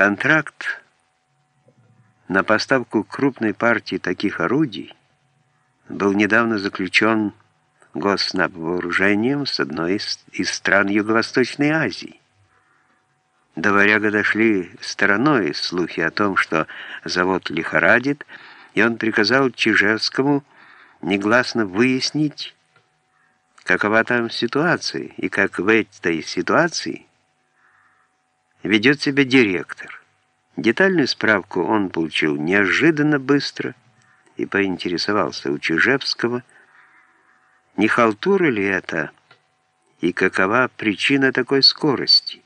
Контракт на поставку крупной партии таких орудий был недавно заключен госнабвооружением с одной из, из стран Юго-Восточной Азии. До варяга дошли стороной слухи о том, что завод лихорадит, и он приказал Чижевскому негласно выяснить, какова там ситуация, и как в этой ситуации ведет себя директор. Детальную справку он получил неожиданно быстро и поинтересовался у Чижевского, не халтура ли это и какова причина такой скорости.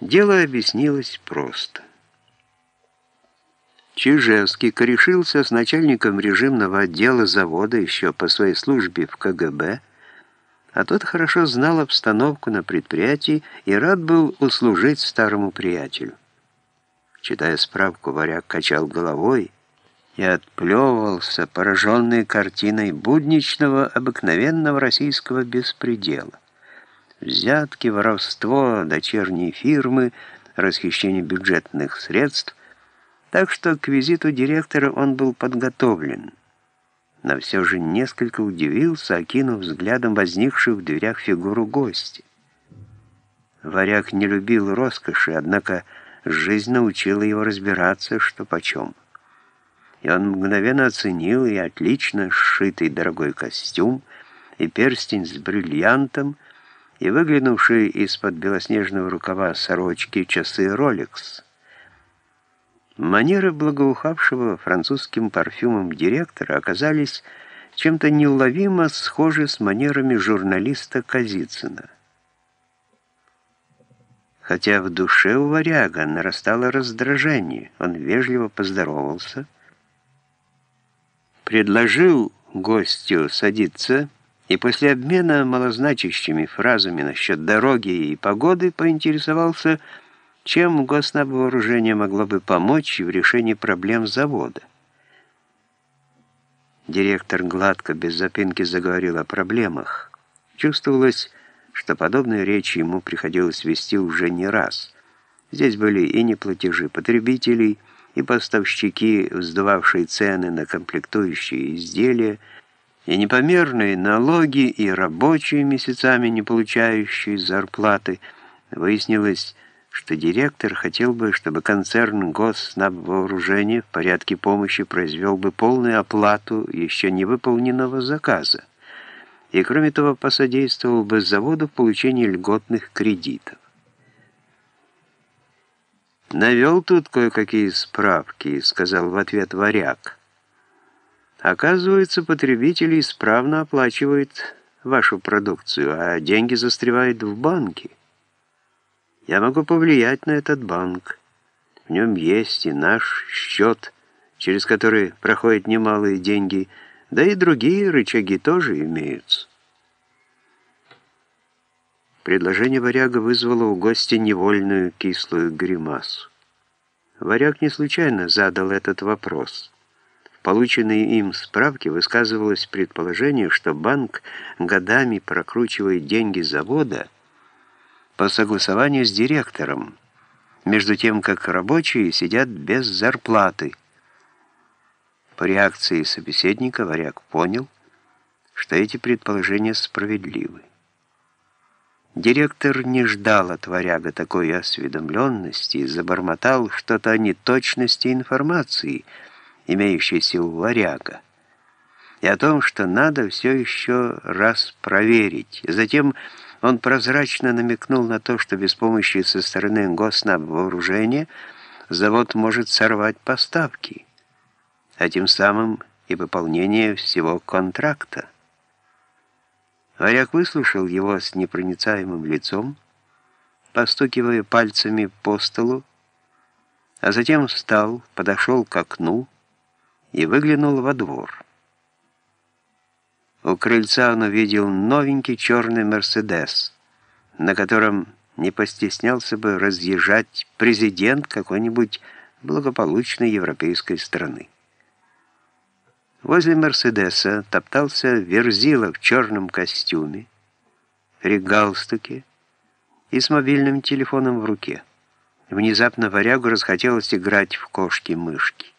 Дело объяснилось просто. Чижевский корешился с начальником режимного отдела завода еще по своей службе в КГБ, а тот хорошо знал обстановку на предприятии и рад был услужить старому приятелю. Читая справку, варяг качал головой и отплевывался, пораженный картиной будничного, обыкновенного российского беспредела. Взятки, воровство, дочерние фирмы, расхищение бюджетных средств, так что к визиту директора он был подготовлен, но все же несколько удивился, окинув взглядом возникшую в дверях фигуру гостя. Варяг не любил роскоши, однако жизнь научила его разбираться, что почем. И он мгновенно оценил и отлично сшитый дорогой костюм, и перстень с бриллиантом, и выглянувшие из-под белоснежного рукава сорочки часы Rolex — Манеры благоухавшего французским парфюмом директора оказались чем-то неуловимо схожи с манерами журналиста Казицына. Хотя в душе у варяга нарастало раздражение, он вежливо поздоровался, предложил гостю садиться и после обмена малозначащими фразами насчет дороги и погоды поинтересовался, чем госнабвооружение могло бы помочь в решении проблем завода? Директор гладко, без запинки заговорил о проблемах. Чувствовалось, что подобные речи ему приходилось вести уже не раз. Здесь были и неплатежи потребителей, и поставщики, вздувавшие цены на комплектующие изделия, и непомерные налоги, и рабочие, месяцами не получающие зарплаты. Выяснилось, что директор хотел бы, чтобы концерн Госнабвооружения в порядке помощи произвел бы полную оплату еще не выполненного заказа и, кроме того, посодействовал бы заводу в получении льготных кредитов. «Навел тут кое-какие справки», — сказал в ответ варяг. «Оказывается, потребители исправно оплачивают вашу продукцию, а деньги застревают в банке». Я могу повлиять на этот банк. В нем есть и наш счет, через который проходят немалые деньги, да и другие рычаги тоже имеются. Предложение варяга вызвало у гостя невольную кислую гримасу. Варяг не случайно задал этот вопрос. В полученной им справке высказывалось предположение, что банк годами прокручивает деньги завода, по согласованию с директором, между тем как рабочие сидят без зарплаты. По реакции собеседника Варяг понял, что эти предположения справедливы. Директор не ждал от Варяга такой осведомленности и забормотал что-то о неточности информации, имеющейся у Варяга, и о том, что надо все еще раз проверить. Затем он прозрачно намекнул на то, что без помощи со стороны госнабвооружения завод может сорвать поставки, а тем самым и выполнение всего контракта. Варяг выслушал его с непроницаемым лицом, постукивая пальцами по столу, а затем встал, подошел к окну и выглянул во двор. У крыльца он увидел новенький черный «Мерседес», на котором не постеснялся бы разъезжать президент какой-нибудь благополучной европейской страны. Возле «Мерседеса» топтался Верзила в черном костюме, при галстуке и с мобильным телефоном в руке. Внезапно варягу расхотелось играть в кошки-мышки.